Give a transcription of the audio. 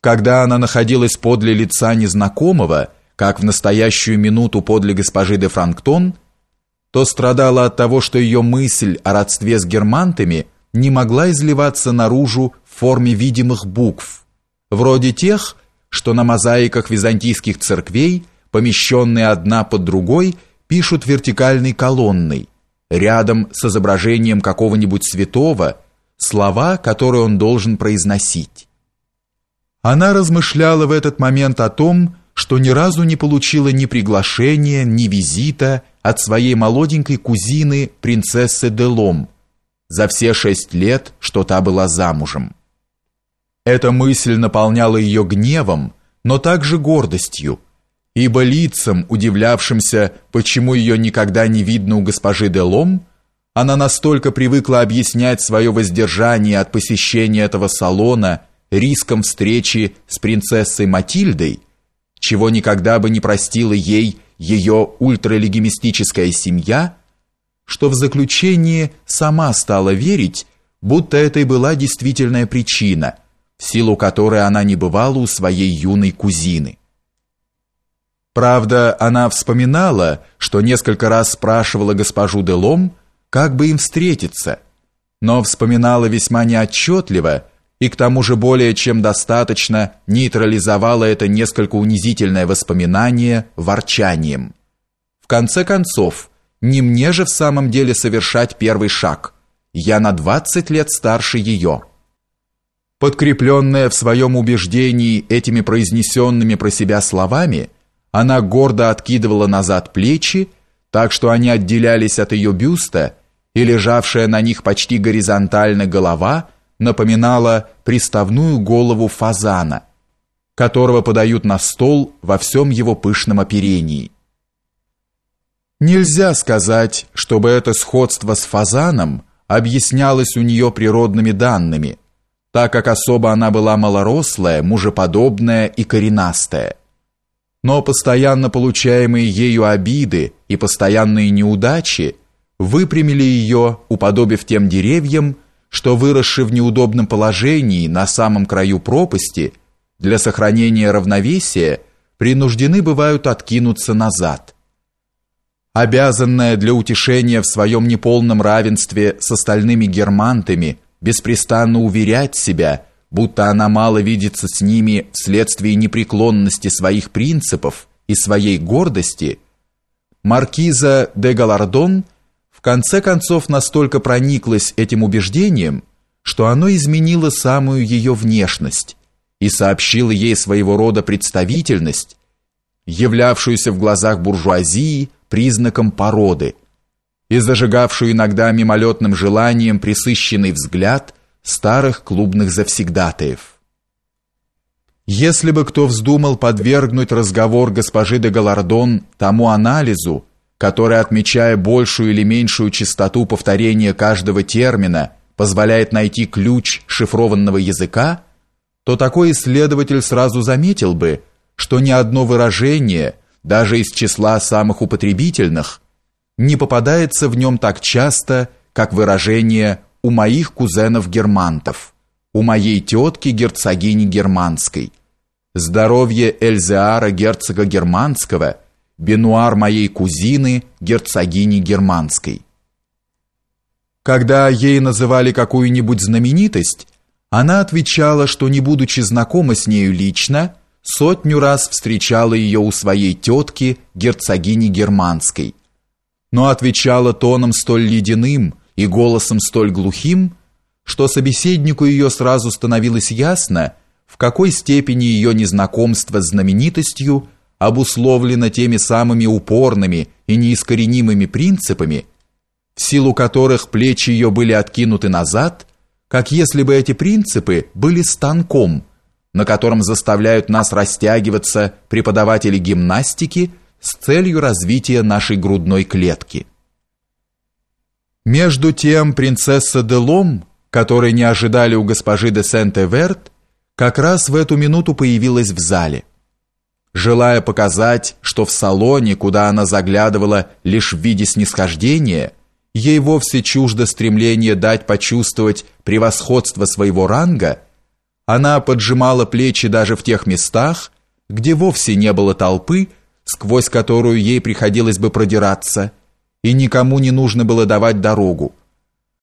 Когда она находилась подле лица незнакомого, как в настоящую минуту подле госпожи де Франктон, то страдала от того, что ее мысль о родстве с германтами не могла изливаться наружу в форме видимых букв, вроде тех, что на мозаиках византийских церквей, помещенные одна под другой, пишут вертикальной колонной, рядом с изображением какого-нибудь святого, слова, которые он должен произносить. Она размышляла в этот момент о том, что ни разу не получила ни приглашения, ни визита от своей молоденькой кузины, принцессы Делом, за все шесть лет, что та была замужем. Эта мысль наполняла ее гневом, но также гордостью, ибо лицам, удивлявшимся, почему ее никогда не видно у госпожи Делом, она настолько привыкла объяснять свое воздержание от посещения этого салона риском встречи с принцессой Матильдой, чего никогда бы не простила ей ее ультралегимистическая семья, что в заключении сама стала верить, будто это и была действительная причина, в силу которой она не бывала у своей юной кузины. Правда, она вспоминала, что несколько раз спрашивала госпожу Делом, как бы им встретиться, но вспоминала весьма неотчетливо и к тому же более чем достаточно нейтрализовала это несколько унизительное воспоминание ворчанием. В конце концов, не мне же в самом деле совершать первый шаг. Я на 20 лет старше ее. Подкрепленная в своем убеждении этими произнесенными про себя словами, она гордо откидывала назад плечи, так что они отделялись от ее бюста, и лежавшая на них почти горизонтально голова напоминала приставную голову фазана, которого подают на стол во всем его пышном оперении. Нельзя сказать, чтобы это сходство с фазаном объяснялось у нее природными данными, так как особо она была малорослая, мужеподобная и коренастая но постоянно получаемые ею обиды и постоянные неудачи выпрямили ее, уподобив тем деревьям, что выросшие в неудобном положении на самом краю пропасти, для сохранения равновесия принуждены бывают откинуться назад. Обязанная для утешения в своем неполном равенстве с остальными германтами беспрестанно уверять себя – будто она мало видится с ними вследствие непреклонности своих принципов и своей гордости, маркиза де Галардон в конце концов настолько прониклась этим убеждением, что оно изменило самую ее внешность и сообщило ей своего рода представительность, являвшуюся в глазах буржуазии признаком породы и зажигавшую иногда мимолетным желанием присыщенный взгляд старых клубных завсегдатаев. Если бы кто вздумал подвергнуть разговор госпожи де Галардон тому анализу, который, отмечая большую или меньшую частоту повторения каждого термина, позволяет найти ключ шифрованного языка, то такой исследователь сразу заметил бы, что ни одно выражение, даже из числа самых употребительных, не попадается в нем так часто, как выражение у моих кузенов-германтов, у моей тетки герцогини Германской, здоровье Эльзеара герцога Германского, бенуар моей кузины герцогини Германской. Когда ей называли какую-нибудь знаменитость, она отвечала, что не будучи знакома с нею лично, сотню раз встречала ее у своей тетки, герцогини Германской, но отвечала тоном столь ледяным, и голосом столь глухим, что собеседнику ее сразу становилось ясно, в какой степени ее незнакомство с знаменитостью обусловлено теми самыми упорными и неискоренимыми принципами, в силу которых плечи ее были откинуты назад, как если бы эти принципы были станком, на котором заставляют нас растягиваться преподаватели гимнастики с целью развития нашей грудной клетки. Между тем принцесса Делом, которой не ожидали у госпожи де Сент-Эверт, как раз в эту минуту появилась в зале. Желая показать, что в салоне, куда она заглядывала лишь в виде снисхождения, ей вовсе чуждо стремление дать почувствовать превосходство своего ранга, Она поджимала плечи даже в тех местах, где вовсе не было толпы, сквозь которую ей приходилось бы продираться, и никому не нужно было давать дорогу.